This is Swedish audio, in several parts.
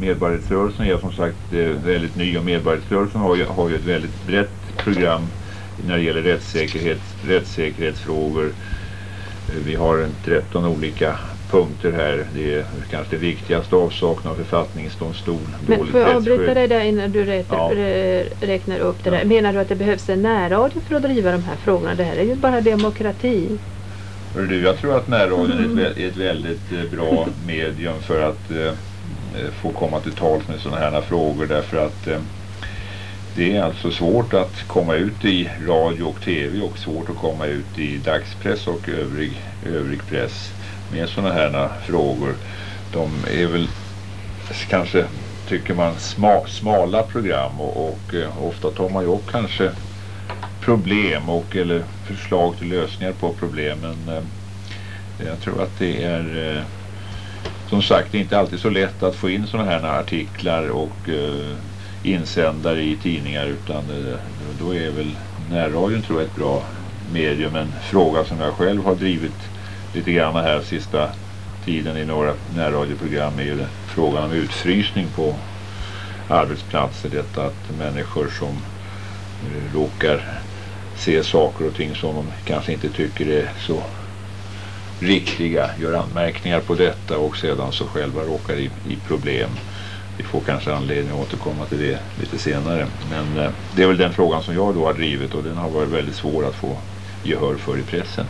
Medborgarrättsrörelsen är som sagt eh, väldigt ny och medborgarrättsrörelsen har ju, har ju ett väldigt brett program när det gäller rättssäkerhet, rättssäkerhetsfrågor. Eh, vi har 13 olika punkter här. Det är kanske det viktigaste avsaknad av författningsdomstol. Men får jag avbryta dig där innan du räknar, ja. räknar upp det där. Menar du att det behövs en närradio för att driva de här frågorna? Det här är ju bara demokrati. Du, jag tror att närradion är ett, väldigt eh, bra medium för att eh, eh, Eh, få komma till tals med sådana här frågor därför att eh, det är alltså svårt att komma ut i radio och tv och svårt att komma ut i dagspress och övrig, övrig press med sådana här frågor. De är väl kanske tycker man sma, smala program och, och eh, ofta tar man ju upp kanske problem och eller förslag till lösningar på problemen. Eh, jag tror att det är eh, som sagt det är inte alltid så lätt att få in sådana här artiklar och eh, insändare i tidningar utan eh, då är väl närradion tror jag ett bra medium. En fråga som jag själv har drivit lite grann här sista tiden i några närradioprogram är ju frågan om utfrysning på arbetsplatser. Detta att människor som eh, råkar se saker och ting som de kanske inte tycker är så riktiga gör anmärkningar på detta och sedan så själva råkar i, i problem. Vi får kanske anledning att återkomma till det lite senare. Men eh, det är väl den frågan som jag då har drivit och den har varit väldigt svår att få gehör för i pressen.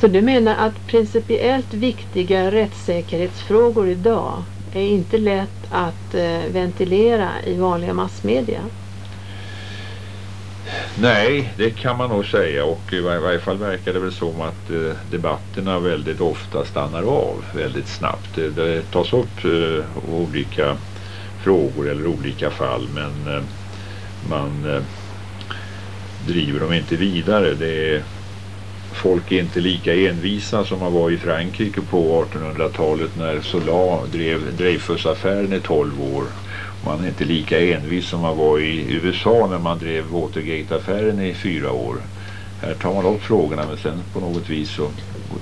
Så du menar att principiellt viktiga rättssäkerhetsfrågor idag är inte lätt att eh, ventilera i vanliga massmedia? Nej, det kan man nog säga och i varje fall verkar det väl som att eh, debatterna väldigt ofta stannar av väldigt snabbt. Det, det tas upp eh, olika frågor eller olika fall men eh, man eh, driver dem inte vidare. Det är, folk är inte lika envisa som man var i Frankrike på 1800-talet när Solan drev Dreyfusaffären i 12 år man är inte lika envis som man var i USA när man drev Watergate-affären i fyra år. Här tar man upp frågorna men sen på något vis så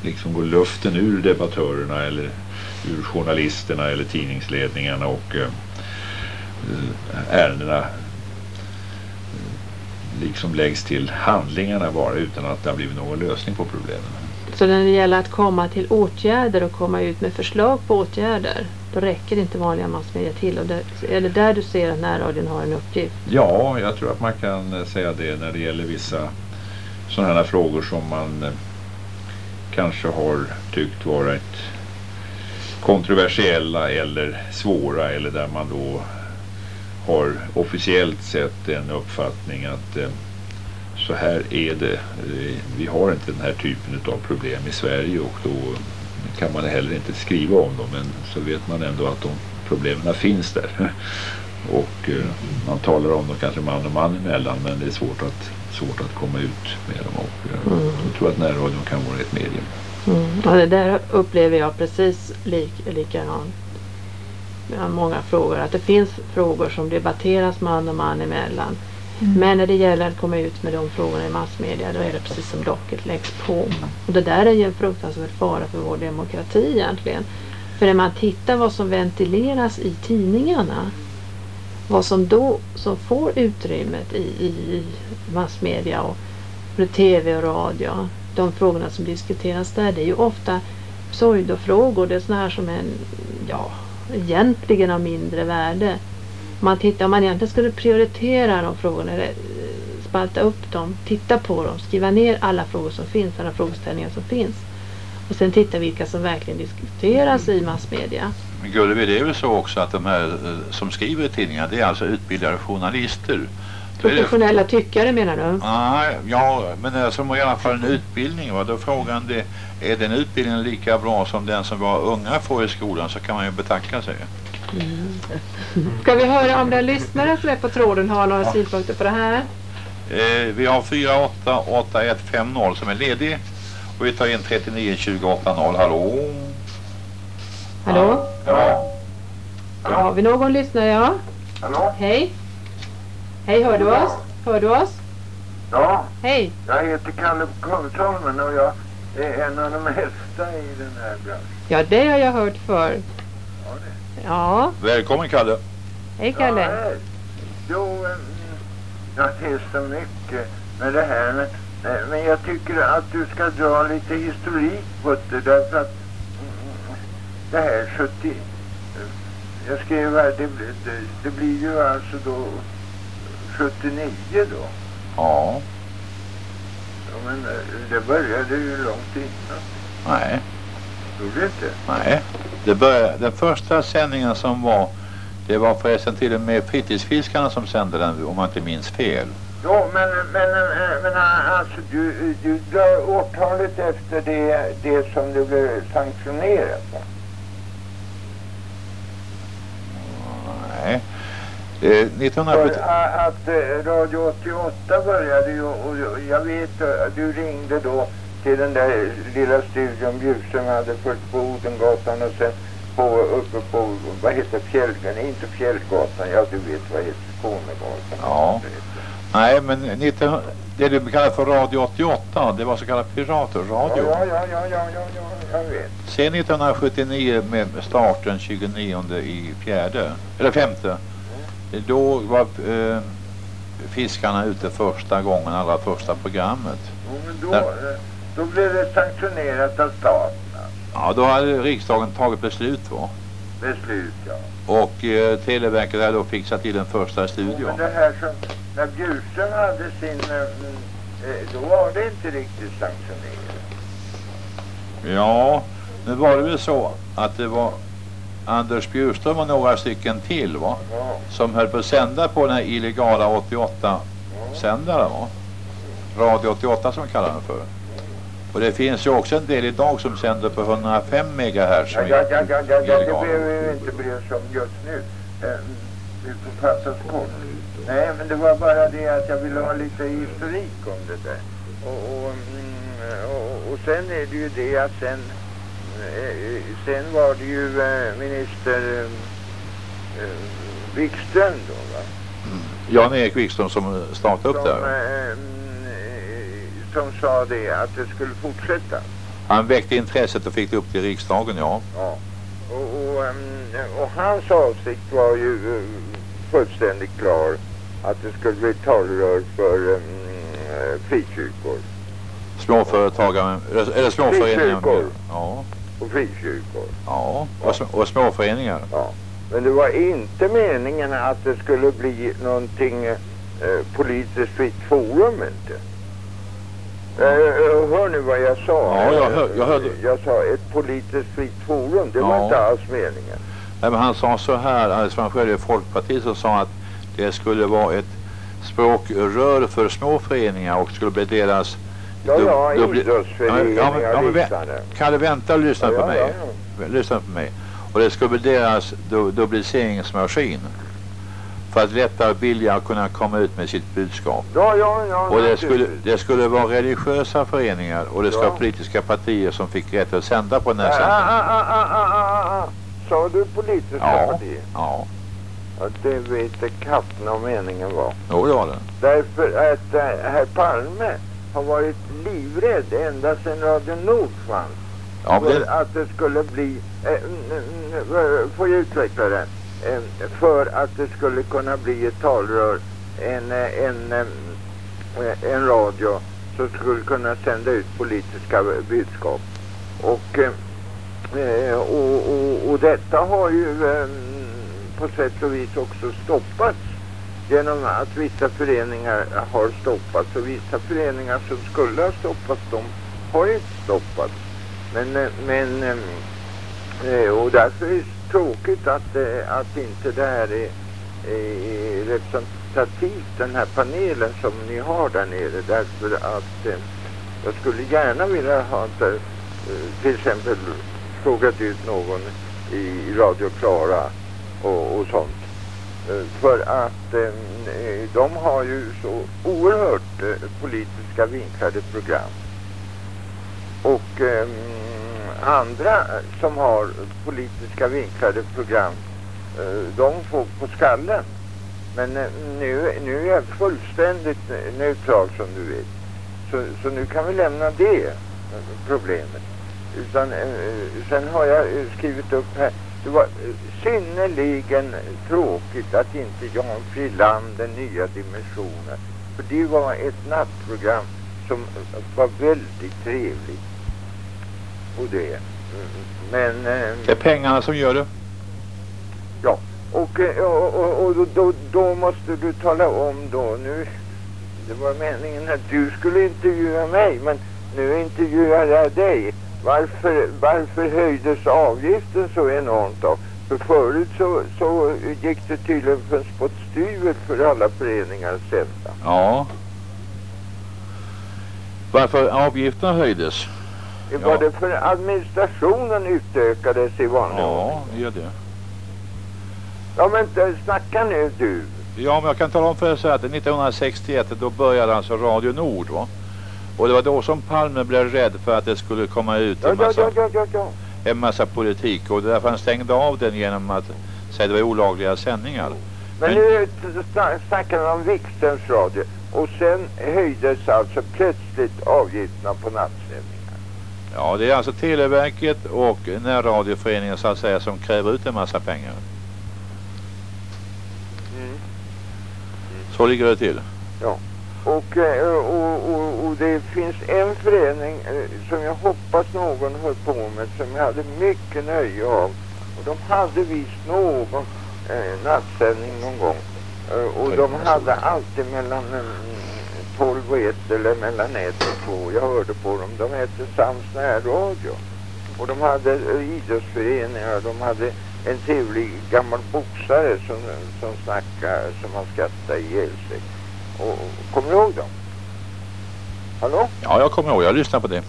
liksom går luften ur debattörerna eller ur journalisterna eller tidningsledningarna och eh, eh ärendena eh, liksom läggs till handlingarna bara utan att det har blivit någon lösning på problemen. Så när det gäller att komma till åtgärder och komma ut med förslag på åtgärder då räcker inte vanliga massmedia till. Och det, är det där du ser att närradion har en uppgift? Ja, jag tror att man kan eh, säga det när det gäller vissa sådana här frågor som man eh, kanske har tyckt varit kontroversiella eller svåra eller där man då har officiellt sett en uppfattning att eh, så här är det. Eh, vi har inte den här typen av problem i Sverige och då kan man heller inte skriva om dem men så vet man ändå att de problemen finns där. Och eh, man talar om dem kanske man och man emellan men det är svårt att, svårt att komma ut med dem och eh, mm. jag tror att närradion kan vara ett medium. Mm. Ja, det där upplever jag precis lik, likadant. Jag har många frågor. Att det finns frågor som debatteras man och man emellan. Mm. Men när det gäller att komma ut med de frågorna i massmedia då är det precis som locket läggs på. Och det där är ju en fruktansvärd fara för vår demokrati egentligen. För när man tittar vad som ventileras i tidningarna vad som då som får utrymmet i, i massmedia och tv och radio de frågorna som diskuteras där det är ju ofta pseudofrågor det är sådana här som är ja, egentligen av mindre värde man tittar, om man egentligen skulle prioritera de frågorna, eller eh, spalta upp dem, titta på dem, skriva ner alla frågor som finns, alla frågeställningar som finns. Och sen titta vilka som verkligen diskuteras i massmedia. Men Gullevi, det är väl så också att de här eh, som skriver i tidningar, det är alltså utbildade journalister. Professionella tyckare menar du? Nej, ja, men som i alla fall en utbildning. Va? Då frågan det, är den utbildningen lika bra som den som våra unga får i skolan så kan man ju betacka sig. Mm. Ska vi höra om den lyssnare som är på tråden har några ja. synpunkter på det här? Eh, vi har 488150 som är ledig och vi tar in 39 280. Hallå? Hallå? Ja. ja. Har vi någon lyssnare? Ja. Hallå? Hej. Hej, hör du oss? Hör du oss? Ja. Hej. Jag heter Kalle Kungsholmen och jag är en av de äldsta i den här branschen. Ja, det har jag hört för. Ja, Välkommen Kalle. hej Kalle. Ja, hej. jo, mm, ja, det är så mycket med det här. Men, eh, men jag tycker att du ska dra lite historik på det därför att mm, det här 70... eh, Jag skrev här, det, blir- det, det blir ju alltså då 79 då. Ja. Ja, men eh, det började ju långt innan. Nej. Gjorde det inte? Nej. Det började, den första sändningen som var det var förresten till och med fritidsfiskarna som sände den om jag inte minns fel. Jo, men, men, eh, men eh, alltså du, du drar årtalet efter det, det som du blev sanktionerat va? Nej. Eh, 1970... För att eh, Radio 88 började ju och och jag vet eh, du ringde då till den där lilla studion Bjurström hade först på Odengatan och sen på, uppe på, vad heter Fjällgatan, inte Fjällgatan, ja du vet vad heter Skånegatan. Ja. Nej, men 19, det du kallar för Radio 88, det var så kallad Ja, piratradio. ja, ja, ja, ja, ja, ja, jag vet. Sen 1979 med starten 29 i fjärde, eller femte, då var eh, fiskarna ute första gången, allra första programmet. Jo, men då, Där. Eh, då blev det sanktionerat av staten. Ja, då hade riksdagen tagit beslut va? Beslut, ja. Och eh, Televerket hade då fixat till den första studion. men det här som, när Bjurström hade sin, eh, mm, eh, då var det inte riktigt sanktionerat. Ja, nu var det väl så att det var Anders Bjurström och några stycken till va? Ja, Som höll på att sända på den här illegala 88 sändaren va? Radio 88 som kallar den för. Och det finns ju också en del idag som sänder på 105 megahertz. ja, ja, ja, ja, ja, det behöver vi inte bry oss om just nu. Eh, Vi får passa oss kort. Nej, men det var bara det att jag ville ha lite historik om det där. Och, och, mm, och, och sen är det ju det att sen, eh, sen var det ju eh, minister eh, eh, Wikström då va? Jan-Erik Wikström som startade upp som, det. eh, mm, eh, som sa det att det skulle fortsätta. Han väckte intresset och fick det upp till riksdagen ja. Ja. Och, och, ehm, och hans avsikt var ju eh, fullständigt klar att det skulle bli talrör för um, frikyrkor Småföretagare, eller eller småföreningar. Frikyrkor. Ja, och frikyrkor. ja. Och, sm- och småföreningar. Ja. Men det var inte meningen att det skulle bli någonting eh, politiskt fritt forum inte. Eh, eh, hör nu vad jag sa. Ja, jag hör- jag hörde. Jag sa ett politiskt fritt forum. Det var Ja. inte alls meningen. Nej, men han sa så här, alltså han själv är folkpartist och sa att det skulle vara ett språkrör för små föreningar och skulle bli deras... Ja, ja, idrottsföreningar Ja, men- ja, men liknande. Kalle, vänta lyssna Ja, på mig. ja, Lyssna på mig. Och det skulle bli deras du- dubliceringsmaskin. För att lättare och billigare kunna komma ut med sitt budskap. Ja, ja, ja. Och det skulle, det skulle vara religiösa föreningar och det skulle Ja. politiska partier som fick rätt att sända på den här Ah, sändningen. ah, ah, ah, ah, ah, ah. Sa du politiska Ja. partier? Ja, Ja, det vet katten om meningen var. jo det var det. Därför att äh, herr Palme har varit livrädd ända sedan Radio Nord fanns. Ja, men för att det skulle bli, äh, får jag utveckla det? Eh, för att det skulle kunna bli ett talrör, en, eh, en, eh, en radio som skulle kunna sända ut politiska budskap. Och, och, och, och detta har ju på sätt och vis också stoppats genom att vissa föreningar har stoppats och vissa föreningar som skulle ha stoppats de har inte stoppats. Men, men och därför är tråkigt att, eh, att inte det här är, är representativt den här panelen som ni har där nere därför att eh, jag skulle gärna vilja ha eh, till exempel frågat ut någon i Radio Klara och, och sånt. För att eh, de har ju så oerhört eh, politiska vinklade program. Och eh, andra som har politiska vinklade program, eh, de får på skallen. Men eh, nu, nu är jag fullständigt neutral som du vet. Så, så nu kan vi lämna det eh, problemet. Utan sen har jag skrivit upp här det var synnerligen tråkigt att inte Jan Frilander Nya Dimensioner, för det var ett nattprogram som var väldigt trevligt. Och det. Men... eh, Det är pengarna som gör det. Ja, och, eh, och, och, och då, då, då måste du tala om då nu. Det var meningen att du skulle intervjua mig, men nu intervjuar jag dig. Varför, varför höjdes avgiften så enormt då? För förut så, så gick det tydligen för en spottstyver för alla föreningar att sända. Ja. Varför avgifterna höjdes? Var Ja. det för administrationen utökades i vanlig? Ja, det gör det. Ja men eh, snacka nu du. Ja, men jag kan tala om för er så här att 1961 då började alltså Radio Nord va? Och det var då som Palme blev rädd för att det skulle komma ut en massa, ja, ja, ja, en massa politik och det är därför han stängde av den genom att säga att det var olagliga sändningar. Men Men- nu sna- snackar vi om Wikströms radio och sen höjdes alltså plötsligt avgifterna på nattsändningar. Ja, det är alltså Televerket och närradioföreningen så att säga som kräver ut en massa pengar. Mm. Så ligger det till. Och, eh, och, och, och det finns en förening eh, som jag hoppas någon höll på med som jag hade mycket nöje av. Och de hade visst någon eh, nattsändning någon gång. Eh, och de hade alltid mellan 12 och 1 eller mellan 1 och 2. Jag hörde på dem. De hette Sams närradio. Och de hade idrottsföreningar. De hade en trevlig gammal boxare som, som snackade som man skrattade ihjäl sig. Och, kommer du ihåg dem? Hallå? Ja, jag kommer ihåg. Jag lyssnar på det.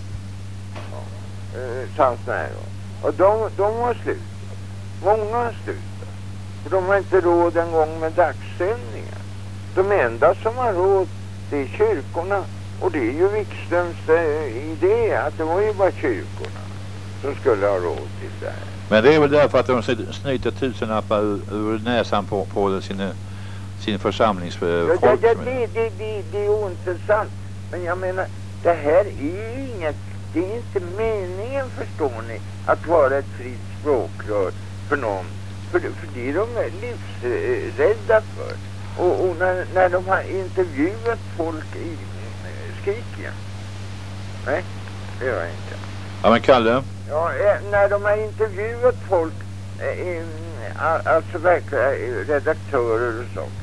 Eh, Sams närradio. Och de, de har slutat. Många har slutat. För de har inte råd en gång med dagsändningar. De enda som har råd det är kyrkorna. Och det är ju Wikströms eh, idé att det var ju bara kyrkorna som skulle ha råd till det här. Men det är väl därför att de sny- snyter tusenlappar ur, ur näsan på, på sin, sin Ja, församlingsfolk. ja, ja, det, det, det, det är ointressant. Men jag menar, det här är ju inget, det är inte meningen förstår ni, att vara ett fritt språkrör för någon. För, för det är de livsrädda för. Och, och när, när de har intervjuat folk i, skriker jag. Nej, det gör jag inte. Ja, men Kalle. Ja, eh, när de har intervjuat folk, eh, eh, alltså verkliga redaktörer och sånt,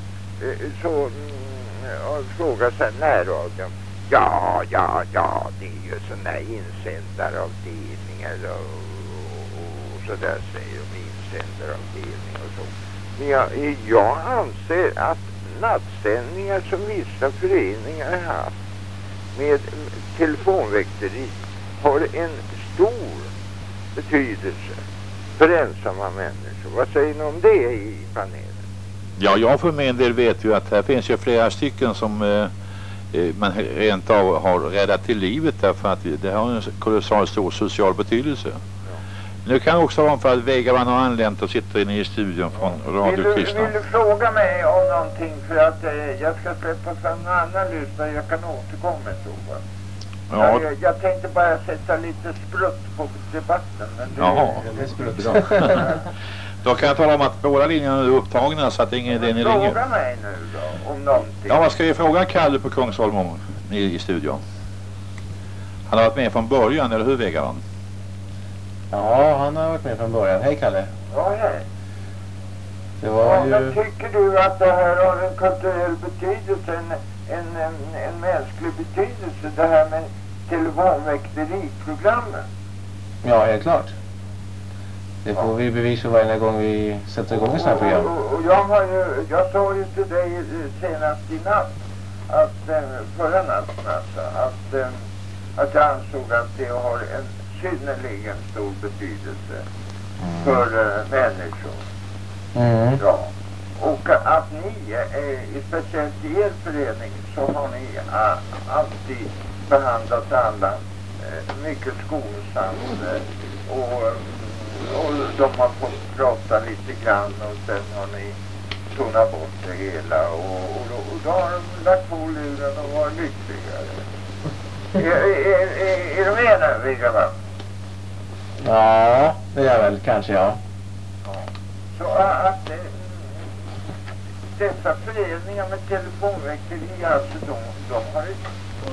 eh, så mm, frågar sig närradion. Ja, ja, ja, det är ju sådana här insändaravdelningar och, och, och sådär säger de, insändaravdelning men jag, jag anser att nattsändningar som vissa föreningar haft med telefonväkteri har en stor betydelse för ensamma människor. Vad säger ni om det i panelen? Ja, jag för min del vet ju att här finns ju flera stycken som eh, eh, man rent av har räddat till livet därför att det har en kolossalt stor social betydelse. Nu kan jag också vara för att Vegaman har anlänt och sitter inne i studion från Vill Radio du, Kristna. vill du fråga mig om någonting för att eh, jag ska släppa fram någon annan lyssnare. Jag kan återkomma fall. Ja, Jag, jag tänkte bara sätta lite sprutt på debatten. Men det, Jaha. det, då kan jag tala om att båda linjerna är upptagna så att det är ingen idé ni ringer. Fråga mig nu då om någonting. Ja, vad ska vi fråga Kalle på Kungsholm om i, i studion? Han har varit med från början, eller hur Vegaman? Ja, han har varit med från början. Hej Kalle. Ja, hej. Det Ja, var men ju... tycker du att det här har en kulturell betydelse, en, en, en, en mänsklig betydelse, det här med telefonväkteriprogrammen? Ja, helt klart. Det får vi bevis för varje gång vi sätter igång ett sånt här program. Och, och, och jag, har ju, jag sa ju till dig eh, senast i natt, att, eh, förra natten alltså, att, eh, att jag ansåg att det har en synnerligen stor betydelse för eh, människor. Mm. Ja. Och att ni, eh, speciellt i er förening, så har ni eh, alltid behandlat alla eh, mycket skonsamt. Eh, och, och de har fått prata lite grann och sen har ni tonat bort det hela. Och, och, då, och då har de lagt på luren och varit lyckligare. är, är, är, är du med nu, Vigga? Ja, det är jag väl kanske ja. Ja. Så att eh, dessa föreningar med telefonväkteri, alltså de, de har en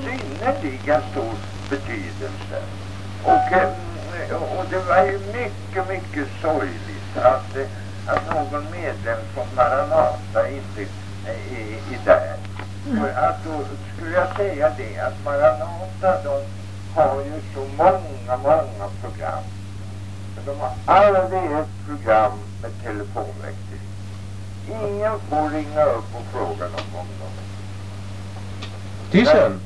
synnerligen stor betydelse. Och, eh, och det var ju mycket, mycket sorgligt att, eh, att någon medlem från Maranata inte är, är där. För att då skulle jag säga det att Maranata de har ju så många, många program. De har aldrig ett program med telefonväkteri. Ingen får ringa upp och fråga dem om dem. Det är synd.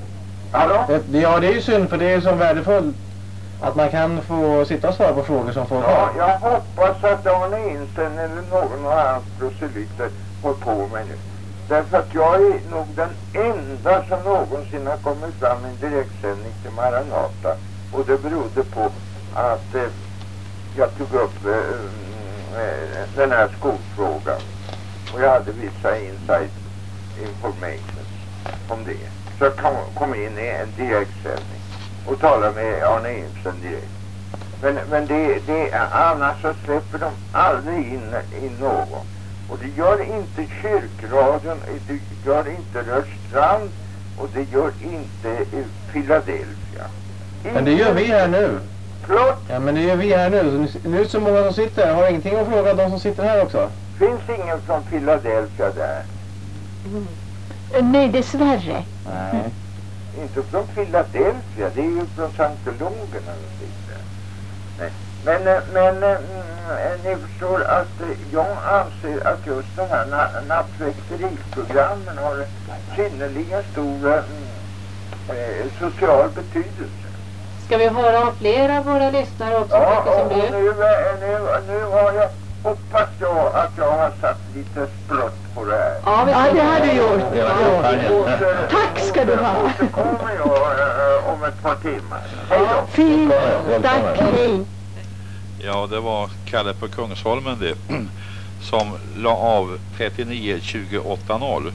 Hallå? Det, ja, det är ju synd för det är så värdefullt att man kan få sitta och svara på frågor som folk Ja, har. jag hoppas att Arne Ensen eller någon av hans proselyter får på mig nu. Därför att jag är nog den enda som någonsin har kommit fram i en direktsändning till Maranata. Och det berodde på att eh, jag tog upp eh, eh, den här skolfrågan. Och jag hade vissa inside information om det. Så jag kom, kom in i en direktsändning och talade med Arne Imsen direkt. Men, men det, det, annars så släpper de aldrig in, in någon. Och det gör inte kyrkradion, det gör inte Rörstrand och det gör inte eh, Philadelphia. Men det gör vi här nu. Förlåt? Ja, men det gör vi här nu. Så nu- Nu är det så många som sitter här. Har ingenting att fråga de som sitter här också? Finns ingen från Philadelphia där? Nej, dessvärre. Nej. Inte från Philadelphia, det är ju från scientologerna de sitter. Nej. Men, eh, men mm, ni förstår att jag anser att just de här na- nattväkteriprogrammen har en synnerligen stor mm, eh, social betydelse. Ska vi höra om flera av våra lyssnare också, Ja, som och, och du? nu, eh, nu, nu har jag, hoppas jag att jag har satt lite sprutt på det här. Ja, Ja, det har du gjort. Var kampanjen. Åter- Tack ska du ha. Återkommer jag eh, om ett par timmar. Hej då. Fint. Tack, hej. Ja, det var Kalle på Kungsholmen det. Som la av 39 280.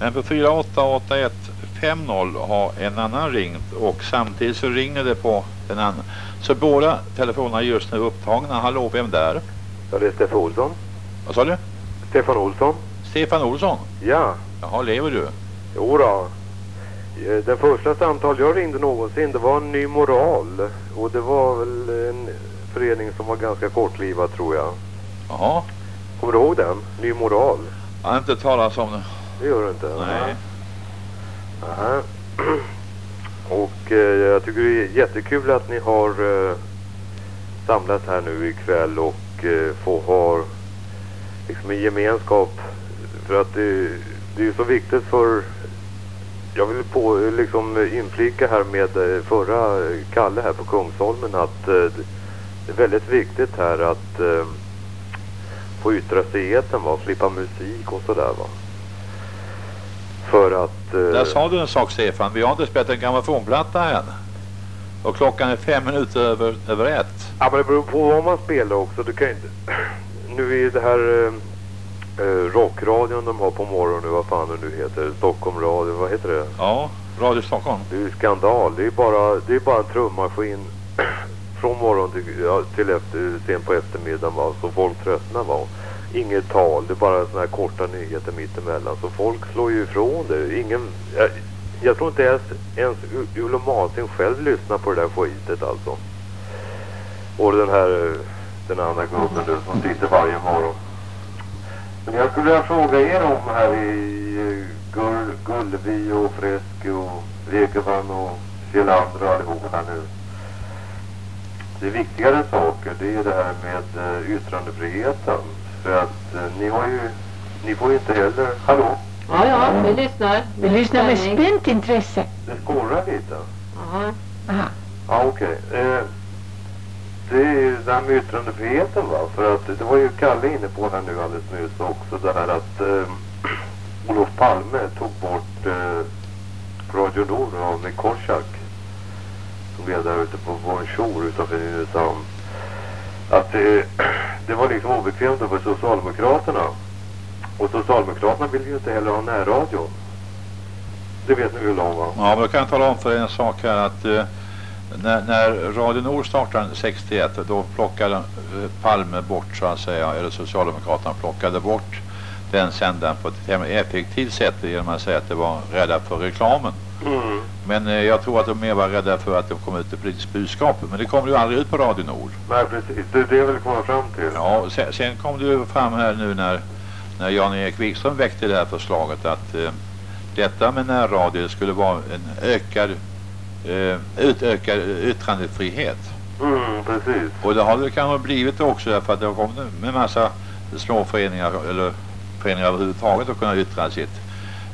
Men på 4881 50 har en annan ringt och samtidigt så ringer det på den andra. Så båda telefonerna är just nu upptagna. Hallå, vem där? Ja, det är Stefan Olsson. Vad sa du? Stefan Olsson? Stefan Olsson? Ja, Jaha, lever du? jo då. Eh, Den första samtal jag ringde någonsin, det var en ny moral. Och det var väl en förening som var ganska kortlivad tror jag. Jaha. Kommer du ihåg den? Ny moral? Jag har inte talat om det. Det gör du inte? Nej. Nähä. Och eh, jag tycker det är jättekul att ni har eh, samlats här nu ikväll och eh, får ha liksom en gemenskap. För att det, det är ju så viktigt för jag vill på, liksom inflika här med eh, förra Kalle här på Kungsholmen att eh, det är väldigt viktigt här att eh, få yttra sig i etern va, slippa musik och sådär va. För att... eh, Där sa du en sak Stefan. Vi har inte spelat en grammofonplatta än. Och klockan är fem minuter över, över ett. Ja men det beror på vad man spelar också. Du kan inte... Nu är det här eh, eh, rockradion de har på morgonen, vad fan det nu heter. Stockholm radio, vad heter det? Ja, Radio Stockholm. Det är ju skandal. Det är bara, det är bara en trummaskin från morgon till, ja, till efter, sent på eftermiddagen va. Så folk tröttnar va. Inget tal, det är bara såna här korta nyheter mittemellan. Så folk slår ju ifrån det. Ingen, jag, jag tror inte ens, ens U- Ulla Martin själv lyssnar på det där skitet alltså. Och den här, eh, den andra gubben du som sitter varje morgon. Men jag skulle vilja fråga er om här i eh, Gull, Gulleby och Fräsk och Ekeman och Kjellander och allihop här nu. Det är viktigare saker, det är det här med eh, yttrandefriheten. För att eh, ni har ju, ni får ju inte heller, hallå? Ja, ja, vi lyssnar. Vi lyssnar med spänning. spänt intresse. Det skorrar lite. Ja. Aha. Ja, okej. Eh, det är ju det här med yttrandefriheten va. För att det var ju Kalle inne på här nu alldeles nyss också. Det här att eh, Olof Palme tog bort eh, Radio Nord av Korsak. Som är där ute på Bonjour utanför Nynäshamn. Att det, eh, det var liksom obekvämt för Socialdemokraterna. Och Socialdemokraterna vill ju inte heller ha närradio. Det vet ni väl om va? Ja, men då kan jag tala om för en sak här att eh, När, när Radio Nord startade 61 då plockade eh, Palme bort så att säga, eller Socialdemokraterna plockade bort den sändaren på ett effektivt sätt genom att säga att det var rädda för reklamen. Mm. Men eh, jag tror att de mer var rädda för att det kom ut ett politiskt budskap. Men det kom ju aldrig ut på Radio Nord. Nej, precis. Det är det jag vill komma fram till. Ja, sen, sen kom ju fram här nu när, när Jan-Erik Wikström väckte det här förslaget att eh, detta med närradio skulle vara en ökad, eh, utökad yttrandefrihet. Mm, precis. Och det har det kanske blivit också därför att det har kommit med massa små föreningar eller föreningar överhuvudtaget att kunna yttra sitt.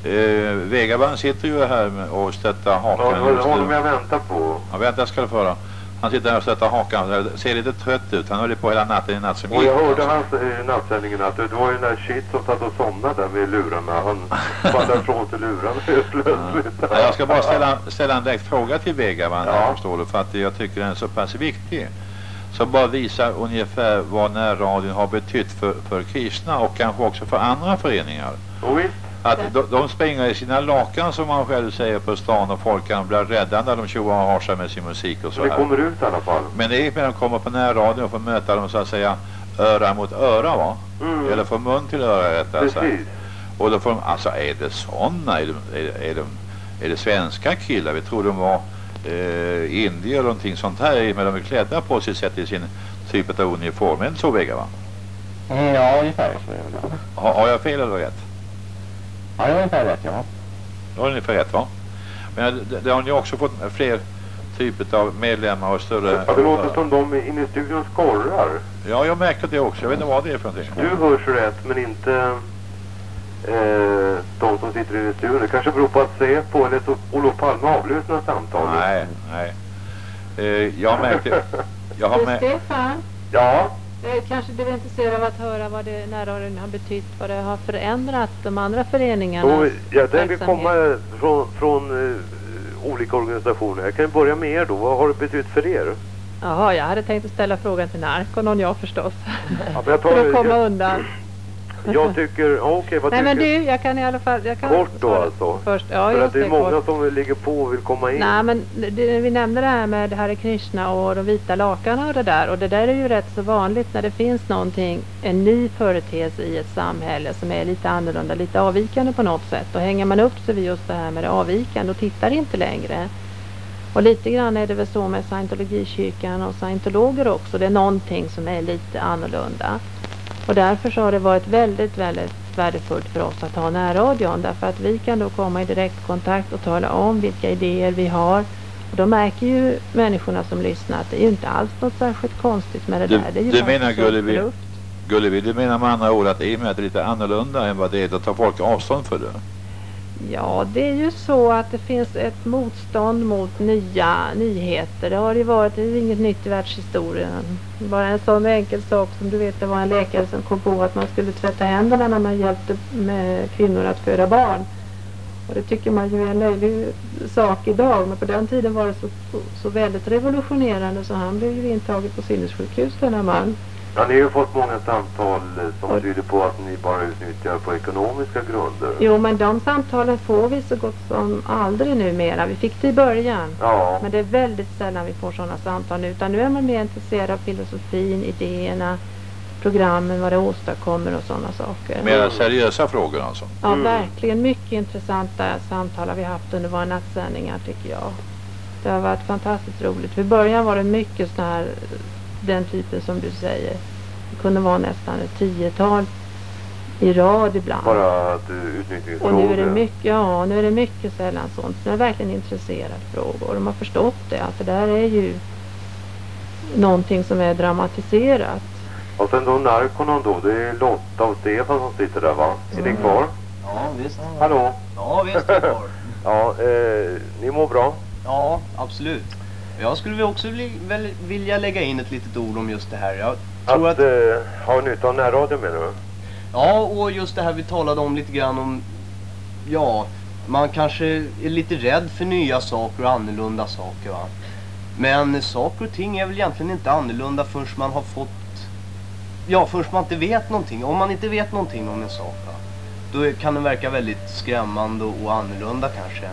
Eh, Vegaband sitter ju här och stöttar Ja, hakan det just håller nu. jag väntar på. Ja, vänta ska du få höra. Han sitter här och stöttar hakan. Det ser lite trött ut. Han höll på hela natten i natt som Och jag hörde hans i nattsändningen att det var ju den där shit som satt och somnade där med lurarna. Han faller ifrån sig lurarna helt plötsligt. Ja, jag ska bara ställa, ställa en direkt fråga till Vegaband Ja. här förstår du, för att jag tycker den är så pass viktig. Så bara visa ungefär vad närradion har betytt för, för kristna och kanske också för andra föreningar. Och visst, Att de, de springer i sina lakan som man själv säger på stan och folk kan bli rädda när de tjoar och har sig med sin musik och så det här. kommer ut i alla fall. Men det är när de kommer på närradion och får möta dem så att säga öra mot öra va? Mm. Eller från mun till öra rättare sagt. Och då får de, alltså är det sådana? Är de, är, är, de, är det svenska killar? Vi tror de var eh, indier eller någonting sånt här. Men de är klädda på sitt sätt i sin typ av uniform. Är det så Vega va? Mm, ja, ungefär så är det. Har, har jag fel eller rätt? Ja, det är ungefär rätt, ja. Har ni ungefär rätt va? Men det, det har ni också fått fler typer av medlemmar och större... Ja, det låter som de inne i studion skorrar. Ja, jag märker det också. Jag vet inte vad det är för någonting. Du hörs rätt men inte eh, de som sitter inne i studion. Det kanske beror på att Säpo eller så Olof Palme avlyssnar samtalet. Nej, nej. Eh, jag märkte... Jag har med... Stefan, Ja, eh, kanske du är intresserad av att höra vad det närradion har betytt, vad det har förändrat de andra föreningarna? och jag tänker verksamhet. komma från, från eh, olika organisationer. Jag kan börja med er då. Vad har det betytt för er? Jaha, jag hade tänkt att ställa frågan till Narkonon jag förstås. Ja, jag, tar, För att komma jag, undan. Jag tycker, okej vad Nej men tycker du, jag kan i alla fall... Jag kan Kort då alltså? Först. Ja, För att det är många kort. som ligger på och vill komma in. Nej men det, vi nämnde det här med Hare Krishna och de vita lakanen och det där. Och det där är ju rätt så vanligt när det finns någonting, en ny företeelse i ett samhälle som är lite annorlunda, lite avvikande på något sätt. Och hänger man upp sig vid just det här med det avvikande och tittar inte längre. Och lite grann är det väl så med scientologikyrkan och scientologer också. Det är någonting som är lite annorlunda. Och därför så har det varit väldigt, väldigt värdefullt för oss att ha närradion. Därför att vi kan då komma i direktkontakt och tala om vilka idéer vi har. Och då märker ju människorna som lyssnar att det är ju inte alls något särskilt konstigt med det Du- där. Det är ju du menar, Gullevi. Gullevi, du menar med andra ord att i och med att det är lite annorlunda än vad det är, då tar folk avstånd för det? Ja, det är ju så att det finns ett motstånd mot nya nyheter. Det har ju varit, det är inget nytt i världshistorien. Bara en sån enkel sak som du vet, det var en läkare som kom på att man skulle tvätta händerna när man hjälpte med kvinnor att föda barn. Och det tycker man ju är en löjlig sak idag, men på den tiden var det så, så, så väldigt revolutionerande så han blev ju intagen på sinnessjukhus denna man. Ja, ni har ju fått många samtal eh, som Och- tyder på att ni bara utnyttjar på ekonomiska grunder. Jo, men de samtalen får vi så gott som aldrig numera. Vi fick det i början. Ja, Men det är väldigt sällan vi får sådana samtal nu. Utan nu är man mer intresserad av filosofin, idéerna, programmen, vad det åstadkommer och sådana saker. Mera seriösa frågor alltså? Ja, Mm. verkligen mycket intressanta samtal har vi haft under våra nattsändningar tycker jag. Det har varit fantastiskt roligt. För I början var det mycket sån här, den typen som du säger. Det kunde vara nästan ett tiotal i rad ibland. bara att du Och utnyttjningsfrågor. nu är det mycket, ja, nu är det mycket sällan sånt. Nu är det verkligen intresserade frågor. De har förstått det, att det där är ju någonting som är dramatiserat. Och sen då Narconon då, det är Lotta och Stefan som sitter där va? Är Mm. ni kvar? Ja, visst. Hallå? Ja, visst är det kvar. Ja, eh, ni mår bra? Ja, absolut. Jag skulle också vilja, lägga in ett litet ord om just det här. Jag tror Att att, eh, ha nytta av närradio menar du? ja, och just det här vi talade om lite grann om, ja, man kanske är lite rädd för nya saker och annorlunda saker va. Men saker och ting är väl egentligen inte annorlunda förrän man har fått, ja, förrän man inte vet någonting. Om man inte vet någonting om en sak va, då kan den verka väldigt skrämmande och, och annorlunda kanske.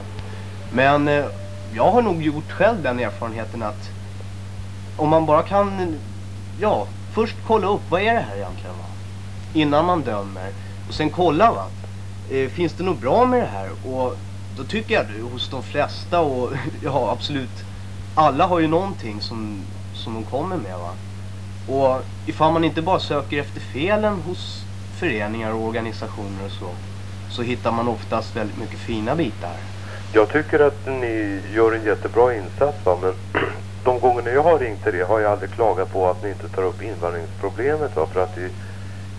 Men eh, jag har nog gjort själv den erfarenheten att om man bara kan, ja, först kolla upp vad är det här egentligen va? Innan man dömer. Och sen kolla va, eh, finns det något bra med det här? Och då tycker jag det, hos de flesta och ja absolut alla har ju någonting som, som de kommer med va. Och ifall man inte bara söker efter felen hos föreningar och organisationer och så, så hittar man oftast väldigt mycket fina bitar. Jag tycker att ni gör en jättebra insats va? men de gångerna jag har ringt till er har jag aldrig klagat på att ni inte tar upp invandringsproblemet va? för att det, i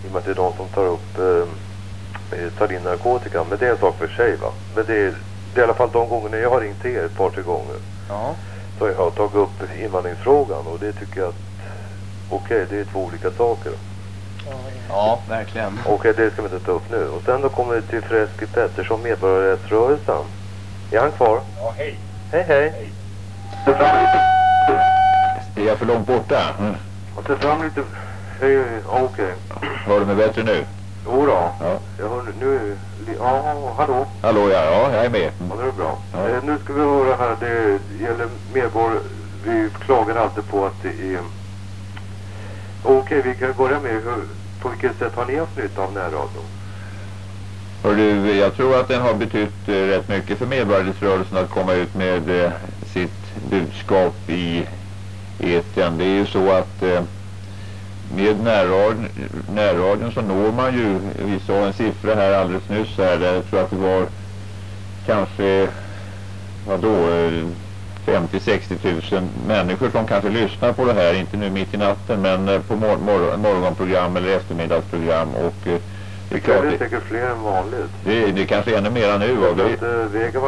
och med att det är de som tar upp eh, eh, tar in narkotika. Men det är en sak för sig va. Men det är, det är i alla fall de gångerna jag har ringt till er ett par tre gånger. Ja. Så jag har tagit upp invandringsfrågan och det tycker jag att okej det är två olika saker. Ja, verkligen. Okej det ska vi inte ta upp nu. Och sen då kommer vi till Freski Pettersson, Medborgarrättsrörelsen. Är han kvar? Ja, hej. Hej hej. Är jag för långt borta? Mm. Jag tar fram lite... Hej, okej. Hör du mig bättre nu? Jo då. Ja. Jag hör nu... ja, hallå. Hallå, ja, ja jag är med. Ja, det är bra. Ja. Eh, nu ska vi höra här, det gäller medborgare... Vi klagar alltid på att det är... Okej, vi kan börja med hur, på vilket sätt har ni haft nytta av närradion? Och du, jag tror att den har betytt eh, rätt mycket för medborgarrättsrörelsen att komma ut med eh, sitt budskap i etern. Det är ju så att eh, med närradion, närradion så når man ju, vi sa en siffra här alldeles nyss här, där jag tror att det var kanske, vadå, eh, 50-60 000 människor som kanske lyssnar på det här, inte nu mitt i natten men eh, på mor mor morgonprogram eller eftermiddagsprogram och eh, det är klart Det det, säkert fler än vanligt. det, det är kanske ännu mera nu och det, att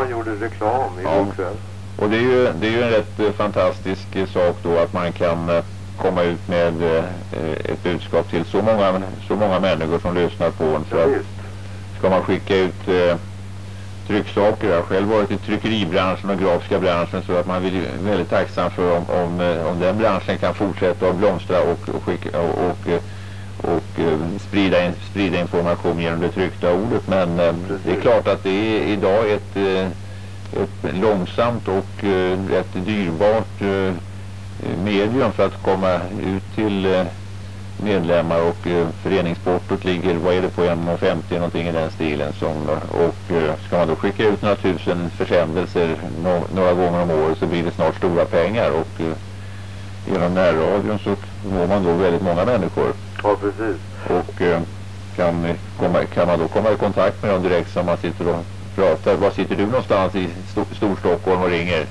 eh, gjorde reklam Ja. igår kväll. och det är ju, det är ju en rätt eh, fantastisk eh, sak då att man kan eh, komma ut med eh, ett budskap till så många, så många människor som lyssnar på en. Ja, För att ska man skicka ut eh, trycksaker, jag har själv varit i tryckeribranschen och grafiska branschen så att man är väldigt tacksam för om, om, om den branschen kan fortsätta att blomstra och, och, skicka, och, och, och eh, sprida, sprida information genom det tryckta ordet. Men eh, det är klart att det är idag ett, eh, ett långsamt och rätt dyrbart medium för att komma ut till medlemmar och eh, föreningsportot ligger, vad är det på 1,50 någonting i den stilen som, och eh, ska man då skicka ut några tusen försändelser no, några gånger om året så blir det snart stora pengar och eh, genom närradion så når man då väldigt många människor Ja, precis. och eh, kan, komma, kan man då komma i kontakt med dem direkt som man sitter och pratar. Var sitter du någonstans i Sto Storstockholm och ringer?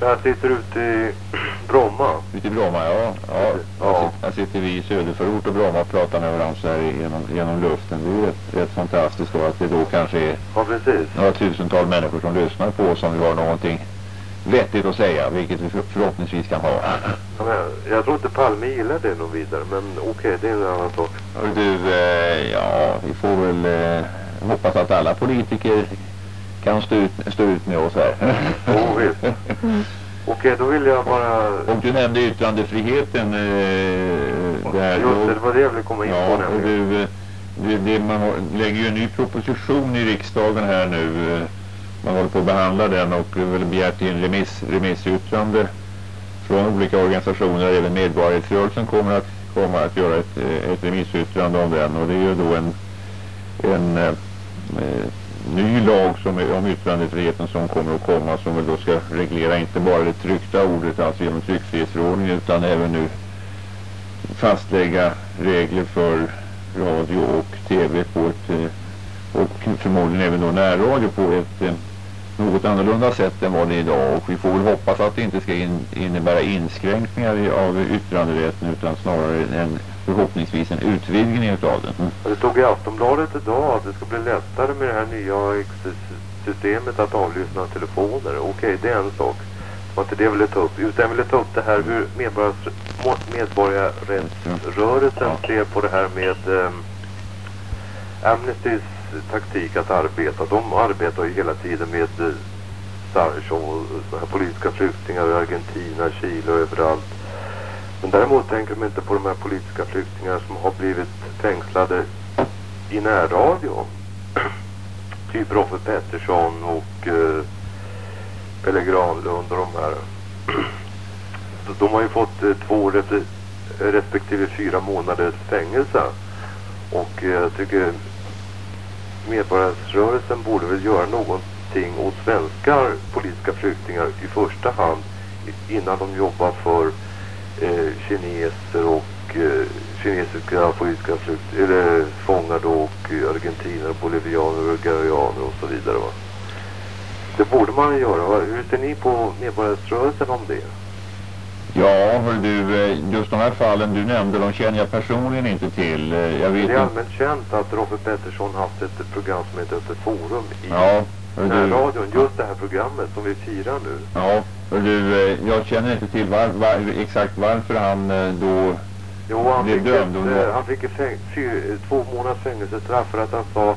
Jag sitter ute i Bromma. Ute i Bromma, ja. ja. Ja. sitter, här sitter vi i söderförort och Bromma och pratar med varandra så här genom, genom luften. Det är ju rätt, rätt fantastiskt då att det då kanske är Ja, precis. några tusental människor som lyssnar på oss om vi har någonting vettigt att säga, vilket vi för- förhoppningsvis kan ha. Jag tror inte Palme gillar det någon vidare, men okej, det är en annan sak. Du, eh, ja, vi får väl eh, hoppas att alla politiker kan stå ut, stå ut med oss här. Jo, visst. Okej, då vill jag bara... Och du nämnde yttrandefriheten. Eh, det här, Just det, det var det jag ville komma in Ja, på nämligen. du, eh, det, det, man lägger ju en ny proposition i riksdagen här nu. Man håller på att behandla den och väl begärt in remiss, remissyttrande från olika organisationer. Även medborgarrättsrörelsen kommer att, komma att göra ett, ett remissyttrande om den. Och det är ju då en, en eh, ny lag som är, om yttrandefriheten som kommer att komma som väl då ska reglera inte bara det tryckta ordet, alltså genom tryckfrihetsförordningen, utan även nu fastlägga regler för radio och tv på ett eh, och förmodligen även då närradio på ett eh, något annorlunda sätt än vad det är idag och vi får väl hoppas att det inte ska in, innebära inskränkningar i, av yttranderätten utan snarare en förhoppningsvis en utvidgning utav den. Mm. Det stod i Aftonbladet idag att det ska bli lättare med det här nya systemet att avlyssna telefoner. Okej, det är en sak. Det var inte det jag ville ta upp. Utan jag ville ta upp det här hur medborgarrättsrörelsen Ja. ser på det här med um, Amnestys taktik att arbeta. De arbetar ju hela tiden med eh, Sarcho och såna här politiska flyktingar i Argentina, Chile och överallt. Men däremot tänker de inte på de här politiska flyktingar som har blivit fängslade i närradio. typ Roffe Pettersson och eh, Pelle Granlund och de här. De- har ju fått eh, två respektive fyra månaders fängelse. Och eh, jag tycker medborgarrörelsen borde väl göra någonting åt svenska politiska flyktingar i första hand innan de jobbar för eh, kineser och eh, kinesiska politiska flykt eller fångar då och eh, argentiner, bolivianer, uruguayaner och så vidare va. Det borde man göra. va? Hur ser ni på medborgarrörelsen om det? Ja, hör du, eh, just de här fallen du nämnde, de känner jag personligen inte till. Eh, Jag vet Det är allmänt känt att Robert Pettersson haft ett program som heter Öppet Forum i Ja, du, närradion. Just det här programmet som vi firar nu. ja, hör du, eh, jag känner inte till var, var, exakt varför han då Jo, han Blev fick, dömd ett, han fick fäng, fyr, två månaders fängelsestraff för att han sa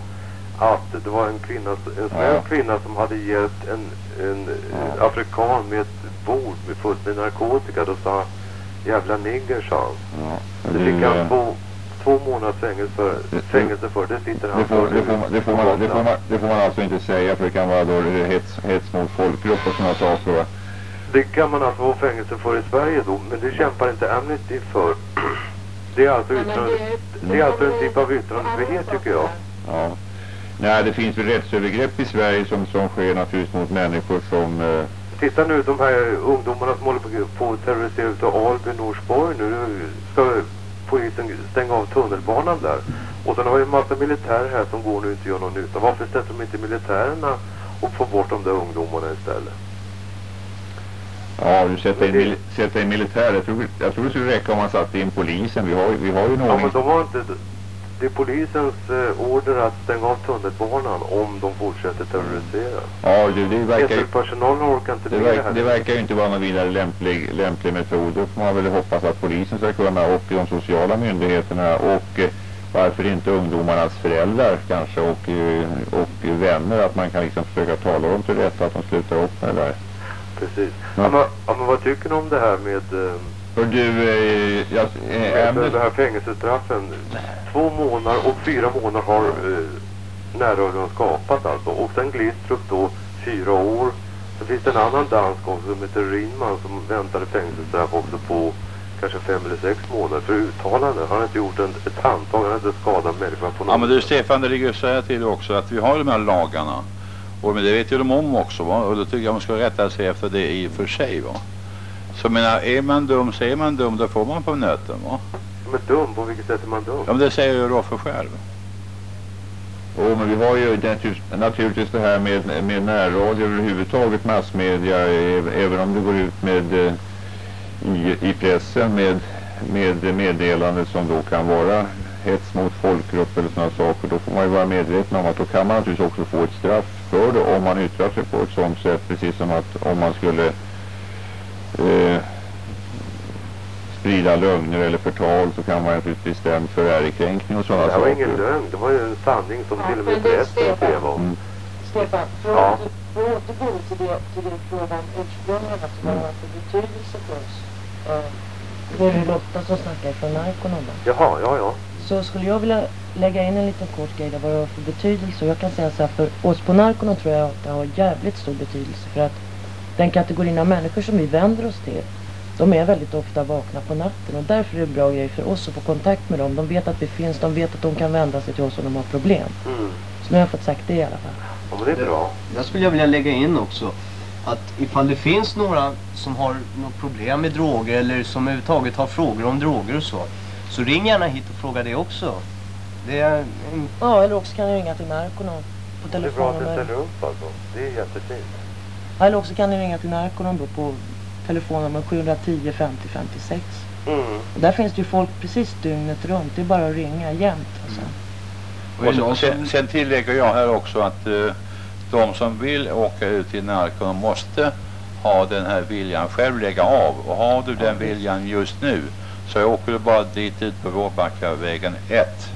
att det var en kvinna, en svensk Ja. kvinna som hade hjälpt en, en eh, afrikan med ett bord med fullt med narkotika. Då sa han, jävla nigger sa han. Ja, Det fick han två, två månaders fängelse för, det- fängelse för. Det sitter han det får, för det, får, man- det, får man, det, får man, man, det får man alltså inte säga för det kan vara då hets, hets mot folkgrupp och sådana saker va? Det kan man alltså få fängelse för i Sverige då, men det kämpar inte Amnesty för. Det är alltså, yttrande, det är alltså en typ av yttrandefrihet tycker jag. Ja. Nej, det finns väl rättsövergrepp i Sverige som, som sker naturligtvis mot människor som... Eh, Titta nu de här ungdomarna som håller på att terrorisera utav Alby Norsborg nu. Ska polisen stänga av tunnelbanan där. Och sen har vi en massa militärer här som går nu och inte gör någon nytta. Varför sätter de inte militärerna och får bort de där ungdomarna istället? ja, du sätter in, mil, sätter in militär. Jag tror, jag tror det skulle räcka om man satte in polisen. Vi har, vi har ju en Ja men de har inte... Det är polisens eh, order att stänga av tunnelbanan om de fortsätter terrorisera. Ja, du, det verkar ju... SL-personalen orkar inte Det, det verk, det verkar ju inte vara någon vidare lämplig, lämplig metod. Då får man väl hoppas att polisen ska kunna och de sociala myndigheterna och eh, varför inte ungdomarnas föräldrar kanske och, eh, och vänner att man kan liksom försöka tala dem till rätta att de slutar upp med det där. Precis. Ja. Men, men vad tycker ni om det här med... Eh, Hör du, eh, jag, eh, ämnet, det här fängelsestraffen. Två månader och fyra månader har eh, närradion skapat alltså. Och sen Glistrup då fyra år. Sen finns det en annan dansk också som heter Rinman som väntade fängelsestraff också på kanske fem eller sex månader för uttalande. Han har inte gjort en, ett handtag, han har inte skadat människan på något Ja men du Stefan, det ligger så här till också att vi har de här lagarna. Och men det vet ju de om också va? och då tycker jag man ska rätta sig efter det i och för sig va. Så menar, är man dum så är man dum, då får man på nöten va. Men dum, på vilket sätt är man dum? Ja men det säger ju Roffe själv. Jo, men vi har ju naturligtvis, naturligtvis det här med, med närradio överhuvudtaget, massmedia, äv- även om det går ut med eh, i, i pressen med, med meddelanden som då kan vara hets mot folkgrupp eller sådana saker, då får man ju vara medveten om att då kan man naturligtvis också få ett straff för det om man yttrar sig på ett sådant sätt, precis som att om man skulle eh, sprida lögner eller förtal så kan man naturligtvis stämd för ärekränkning och sådana Det här var saker. ingen lögn, det var ju en sanning som Ja, till och med det Stefan. skrev om. Mm. Stefan, för Ja. att att återgå till det, till det frågan ursprungligen, alltså vad det har för betydelse för oss. Eh, Nu är det Lotta som snackar från Narconon. Jaha, ja, ja. Så skulle jag vilja lägga in en liten kort grej där vad det har för betydelse. Jag kan säga så här, för oss på Narconon tror jag att det har jävligt stor betydelse. För att den kategorin av människor som vi vänder oss till, de är väldigt ofta vakna på natten. Och därför är det en bra grej för oss att få kontakt med dem. De vet att vi finns, de vet att de kan vända sig till oss om de har problem. Mm. Så nu har jag fått sagt det i alla fall. Ja, men det är bra. Jag skulle vilja lägga in också att ifall det finns några som har något problem med droger eller som överhuvudtaget har frågor om droger och så. Så ring gärna hit och fråga det också. Det är en Ja, eller också kan ni ringa till Narconon på Det är bra att du ställer upp alltså. Det är jättefint. Eller också kan ni ringa till Narconon då på telefonnummer 710 50 56. Mm. Och där finns det ju folk precis dygnet runt. Det är bara att ringa jämt alltså. Är Och sen, sen, tillägger jag här också att eh, de som vill åka ut till Narkon måste ha den här viljan själv lägga av. Och har du den viljan just nu så åker du bara dit ut på Vårbackavägen 1.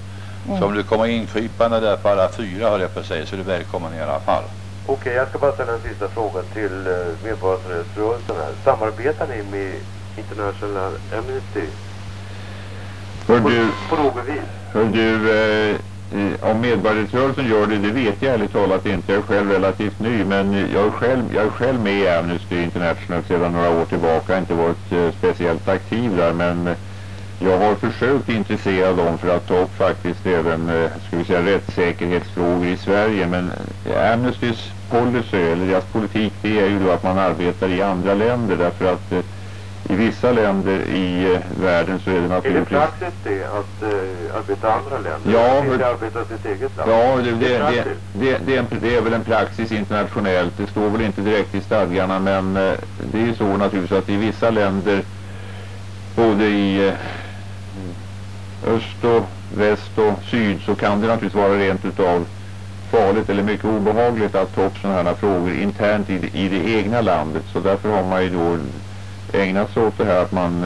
Så om du kommer inkrypande där på alla fyra höll jag på att säga så är du välkommen i alla fall. Okej, jag ska bara ställa en sista fråga till uh, medborgarrättsrörelsen här. Samarbetar ni med International Amnesty? Hör du, på något vis? hör du eh, eh, om medborgarrättsrörelsen gör det, det vet jag ärligt talat inte. Jag är själv relativt ny men jag är själv, jag är själv med i Amnesty International sedan några år tillbaka. Jag har inte varit eh, speciellt aktiv där men eh, jag har försökt intressera dem för att ta upp faktiskt även eh, ska vi säga, rättssäkerhetsfrågor i Sverige. Men eh, Amnestys policy eller deras politik det är ju då att man arbetar i andra länder därför att eh, i vissa länder i världen så är det Är det naturligtvis praxis det att eh, arbeta i andra länder? Ja, inte arbeta i sitt eget land? Ja, det, det, Det är det, det, är det är väl en praxis internationellt. Det står väl inte direkt i stadgarna men eh, det är ju så naturligtvis att i vissa länder både i öst och väst och syd så kan det naturligtvis vara rent utav farligt eller mycket obehagligt att ta upp sådana här frågor internt i, det- i det egna landet. Så därför har man ju då ägnat sig åt det här att man,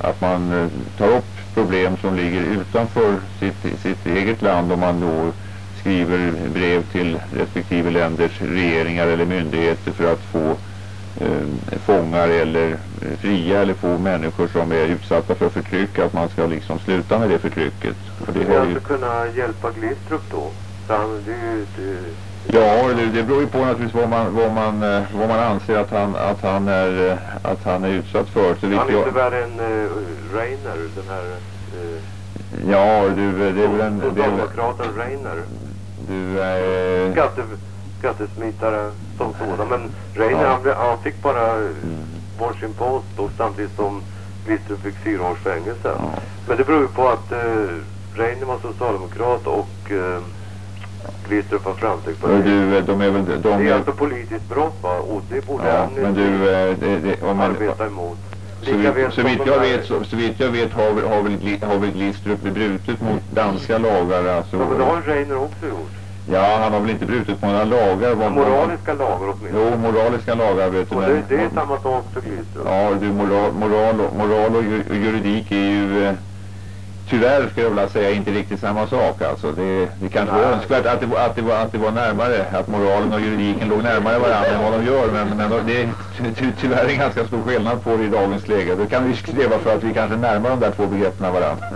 att man eh, tar upp problem som ligger utanför sitt, sitt eget land och man då skriver brev till respektive länders regeringar eller myndigheter för att få fångar eller eh, fria eller få människor som är utsatta för förtryck att man ska liksom sluta med det förtrycket. Och det Skulle jag ju, alltså kunna hjälpa Glistrup då? Han, det är ju eh, ja, det, det beror ju på naturligtvis vad man, vad man, eh, vad man anser att han, att han, är, eh, att han är utsatt för. Så han är inte värre än uh, Reiner, den här uh, ja, du, det är väl en... Det är, socialdemokraten Reiner. du, eh, Skatte, skattesmitare som sådan. Men Reiner Ja. han, han fick bara uh, varsin post och samtidigt som Glistrup fick fyra års fängelse. ja. Men det beror ju på att uh, Reiner var socialdemokrat och uh, Glistrup var framstegsparti. Och du, eh, de är väl... De Det är är, alltså politiskt brott va? Och det borde ja, Amnesty men du, eh, det, det, om man, arbeta emot. Så Lika vitt, så som vitt de jag vet, så, så vitt jag vet har, har, väl, har väl Glistrup brutit mot danska lagar alltså. Ja, men det har Reiner också gjort. Ja, han har väl inte brutit mot några lagar. vad- Moraliska lagar åtminstone. Jo, moraliska lagar vet du. Och men- det, det är samma sak för Glistrup. Ja, du, moral, moral, moral och ju- och juridik är ju eh, tyvärr skulle jag vilja säga inte riktigt samma sak alltså. Det, det kanske var Nej. önskvärt att det, var, att, det var, att det var närmare, att moralen och juridiken låg närmare varandra än vad de gör. Men, men det är ty, ty, tyvärr en ganska stor skillnad på det i dagens läge. Då kan vi sträva för att vi kanske närmar de där två begreppen varandra.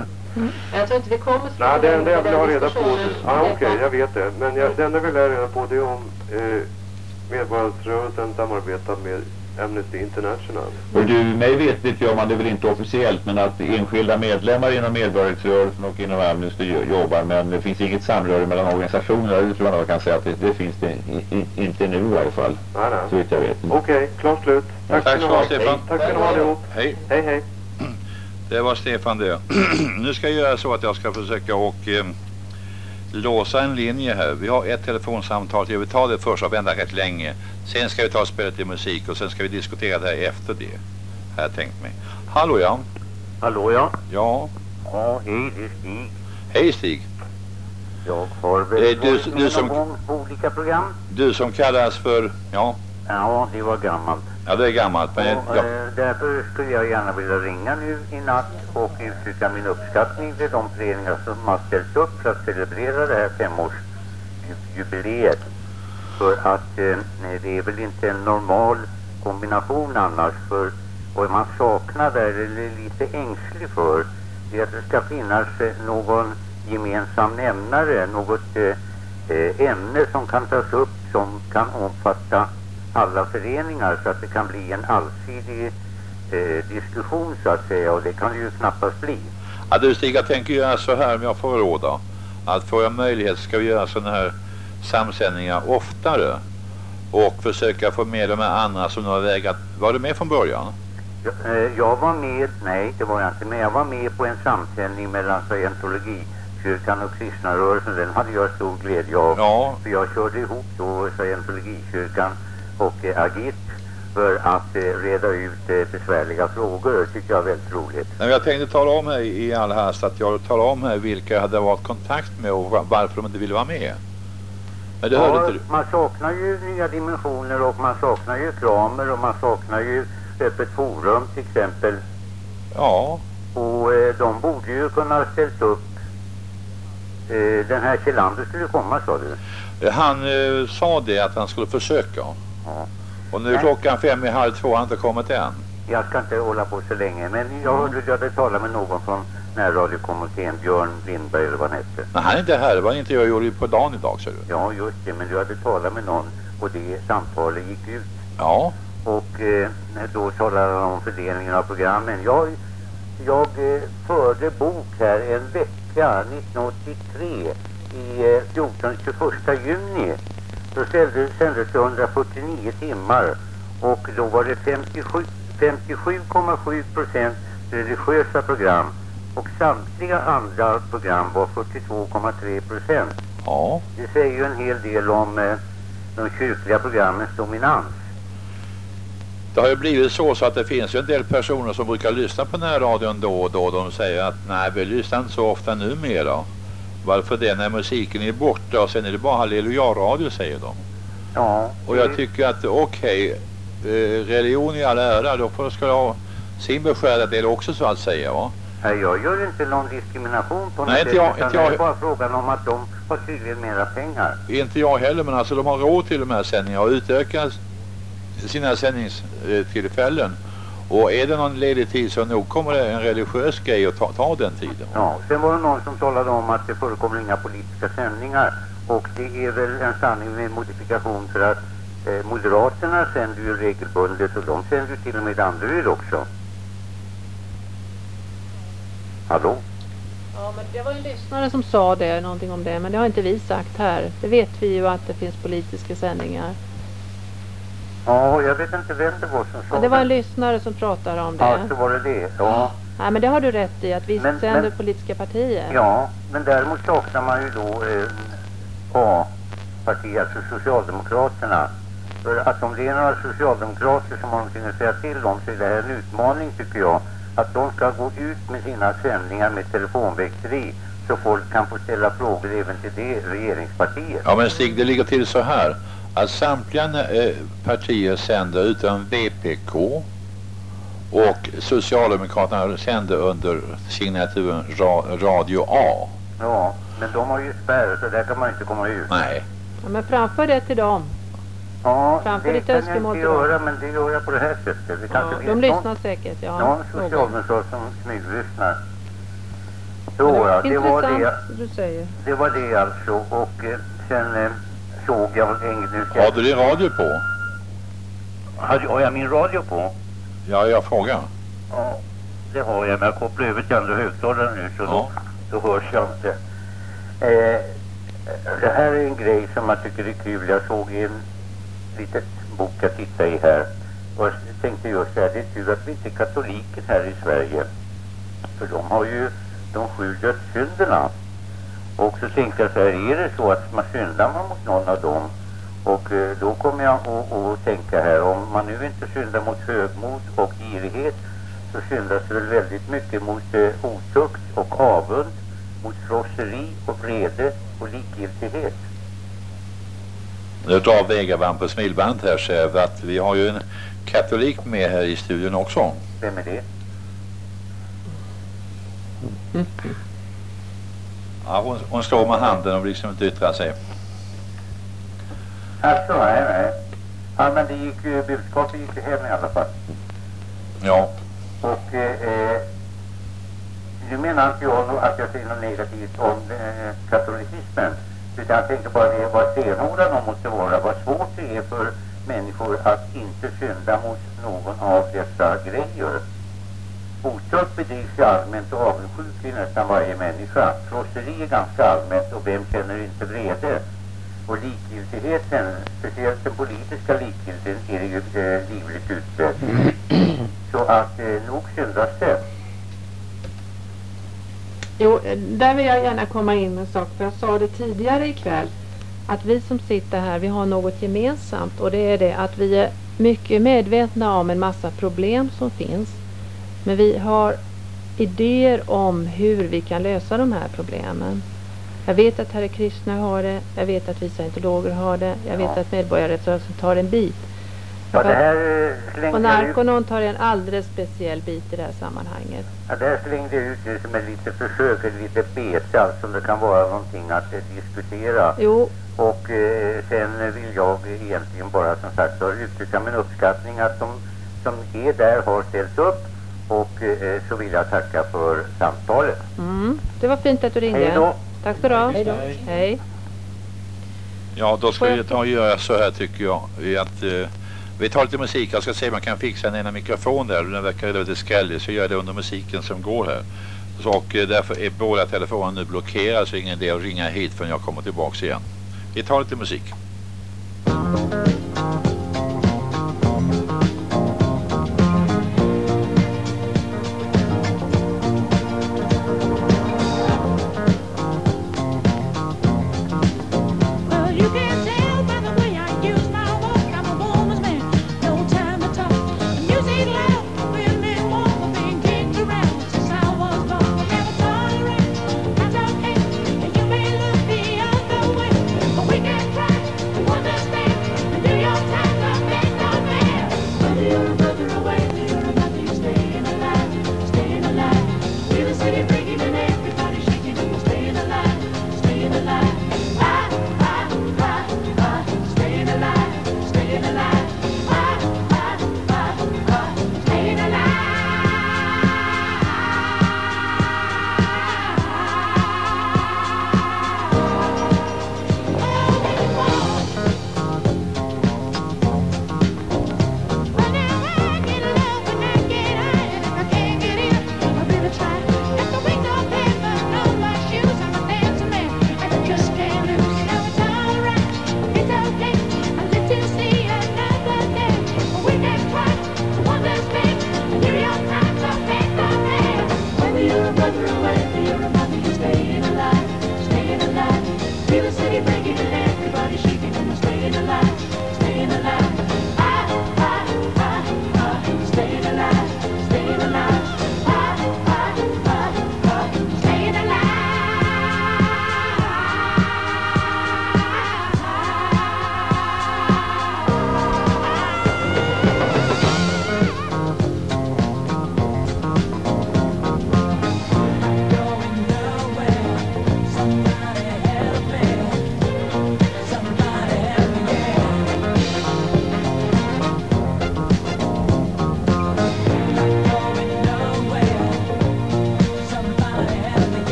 Jag tror inte vi kommer så Nej, det enda jag vill ha reda på... Ja, Det okej, kan- jag vet det. Men jag, det enda jag vill ha reda på det är om eh, medborgarrörelsen samarbetar med Amnesty International. Och du, mig vetligt gör man det väl inte officiellt men att enskilda medlemmar inom medborgarrättsrörelsen och inom Amnesty jo- jobbar men det finns inget samröre mellan organisationerna. Det tror jag nog kan säga att det, det finns det i, i, inte nu i alla fall. Nej, Så nej. vitt jag vet. Okej, klart slut. Tack, Tack ska ni ha. Stefan. Tack ska ni ha allihop. Hej. Hej, hej. Det var Stefan det. nu ska jag göra så att jag ska försöka och eh, låsa en linje här. Vi har ett telefonsamtal till. Vi tar det först och vänta rätt länge. Sen ska vi ta spela lite musik och sen ska vi diskutera det här efter det. Har jag tänkt mig. Hallå ja. Hallå ja. Ja. Ja, hej det är Stig. Hej Stig. Jag har väl Eh, du- du som- på olika program. Du som kallas för, ja, Ja, det var gammalt. ja det är gammalt. Men, Och, ja. eh, därför skulle jag gärna vilja ringa nu i natt och uttrycka min uppskattning till de föreningar som har ställt upp för att celebrera det här femårsjubileet. För att eh, det är väl inte en normal kombination annars. För vad man saknar där, eller är lite ängslig för, det är att det ska finnas eh, någon gemensam nämnare, något eh, eh, ämne som kan tas upp som kan omfatta alla föreningar så att det kan bli en allsidig eh, diskussion så att säga och det kan det ju knappast bli. Ja, du Stig, jag tänker göra så här om jag får råda. Att får jag möjlighet ska vi göra sådana här samsändningar oftare. Och försöka få med de här andra som nu har vägat. Var du med från början? Jag, eh, jag var med, nej det var jag inte, men jag var med på en samsändning mellan scientologikyrkan och kristna rörelsen. Den hade jag stor glädje av. Ja. För jag körde ihop då scientologikyrkan och eh, Agit för att eh, reda ut eh, besvärliga frågor. Det tycker jag är väldigt roligt. Nej, jag tänkte tala om här i all hast att jag talar om här vilka jag hade varit kontakt med och va- varför de inte ville vara med. Men det hörde Ja, inte du. man saknar ju nya dimensioner och man saknar ju kramer och man saknar ju öppet forum till exempel. Ja, Och eh, de borde ju kunna ha ställt upp. Eh, den här Kjellander skulle komma sa du. han eh, sa det att han skulle försöka. Och nu är Nej. klockan fem i halv två, han har inte kommit än. Jag ska inte hålla på så länge men jag hörde att du hade talat med någon från närradiokommittén, Björn Lindberg eller vad han hette. Men han är inte här, det var inte jag gjorde på dagen idag ser du. Ja, just det, men du hade talat med någon och det samtalet gick ut. Ja, Och eh, då talade han om fördelningen av programmen. Jag, jag eh, förde bok här en vecka 1983 i eh, 14-21 juni. Då sändes, sändes det 149 timmar och då var det 57 57,7 procent religiösa program och samtliga andra program var 42,3 procent. ja. Det säger ju en hel del om eh, de kyrkliga programmens dominans. Det har ju blivit så, så att det finns ju en del personer som brukar lyssna på närradion då och då. De säger att nej, vi lyssnar inte så ofta numera. Varför det? När musiken är borta och sen är det bara halleluja-radio säger de. Ja, Och jag det- tycker att okej, eh, religion i all ära, då får ska ha sin beskärda del också så att säga va. Nej, jag gör inte någon diskrimination på något Nej, sätt. inte jag- utan inte det jag- är bara frågan om att de har tydligen mera pengar. Inte jag heller, men alltså de har råd till de här sändningarna och utökat sina sändningstillfällen. Och är det någon ledig tid så nog kommer det en religiös grej att ta, ta den tiden. Ja, sen var det någon som talade om att det förekommer inga politiska sändningar. Och det är väl en sanning med modifikation för att eh, Moderaterna sänder ju regelbundet och de sänder ju till och med Danderyd också. Hallå? Ja, men det var en lyssnare som sa det, någonting om det, men det har inte vi sagt här. Det vet vi ju att det finns politiska sändningar. Ja, jag vet inte vem det var som sa Ja, det var en lyssnare som pratade om Ja, det. så var det det. Ja. Nej, men det har du rätt i, att vi Men- sänder men- politiska partier. Ja, men däremot saknar man ju då eh, A-parti, alltså Socialdemokraterna. För att om det är några socialdemokrater som har någonting att säga till om så är det här en utmaning tycker jag. Att de ska gå ut med sina sändningar med telefonväkteri så folk kan få ställa frågor även till det regeringspartiet. Ja men Stig, det ligger till så här att samtliga eh, partier sänder utom VPK och Socialdemokraterna sänder under signaturen ra, Radio A. Ja, men de har ju spärr så där kan man inte komma ut. Nej. Ja, men framför det till dem. Ja, Framför det kan jag inte göra men det gör jag på det här sättet. Det Ja, kanske de finns någon- lyssnar säkert. Ja, Någon någon. socialdemokrat som smyglyssnar. Så det var ja, det var det, du säger. det var det alltså. Och eh, sen eh, såg jag en... Nu ska Har du din radio på? Har, har jag min radio på? Ja, jag frågar. Ja, det har jag. Men jag kopplar över till andra högtalare nu så Ja. då, då hörs jag inte. Eh, det här är en grej som jag tycker är kul. Jag såg i en liten bok jag tittade i här. Och jag tänkte just så här, det är tur att vi inte är katoliker här i Sverige. För de har ju de sju dödssynderna. Och så tänkte jag så här, är det så att man syndar man mot någon av dem? Och eh, då kommer jag att tänka här, om man nu inte syndar mot högmod och girighet så syndas det väl väldigt mycket mot eh, otukt och avund, mot frosseri och vrede och likgiltighet. Nu drar Vegavan på smilbandet här så jag att vi har ju en katolik med här i studion också. Vem är det? Ja, hon, hon slår med handen och liksom inte yttrar sig. Alltså, nej, nej. Ja, men det gick ju, budskapet gick ju hem i alla fall. Ja, Och eh, eh, nu menar inte jag att jag säger något negativt om eh, katolicismen. Utan jag tänker bara det vad stenhårda de måste vara. Vad svårt det är för människor att inte synda mot någon av dessa grejer. Motstånd bedrivs ju allmänt och avundsjuk i nästan varje människa. Frosseri är ganska allmänt och vem känner inte vrede? Och likgiltigheten, speciellt den politiska likgiltigheten, är ju eh, livligt utbredd. Eh. Så att eh, nog syndas det. Jo, eh, där vill jag gärna komma in med en sak. För jag sa det tidigare ikväll. Att vi som sitter här, vi har något gemensamt. Och det är det att vi är mycket medvetna om en massa problem som finns. Men vi har idéer om hur vi kan lösa de här problemen. Jag vet att Hare Krishna har det. Jag vet att vi scientologer har det. Jag vet Ja. att medborgarrättsrörelsen tar en bit. Ja, det här Och Narconon tar en alldeles speciell bit i det här sammanhanget. ja, det här slängde jag ut det som ett litet försök, ett litet bete, alltså det kan vara någonting att eh, diskutera. Jo, Och eh, sen vill jag egentligen bara som sagt uttrycka min uppskattning att de som är där har ställt upp Och eh, så vill jag tacka för samtalet. Mm. Det var fint att du ringde. Hej då. Tack så du ha. Hej då. Hej. Ja, då ska vi ta och göra så här tycker jag. Vi, att, eh, vi tar lite musik. Jag ska se om jag kan fixa en ena mikrofon där. Den verkar lite skrällig så gör jag det under musiken som går här. Så, och eh, därför är båda telefonerna nu blockerade så ingen idé att ringa hit förrän jag kommer tillbaks igen. Vi tar lite musik.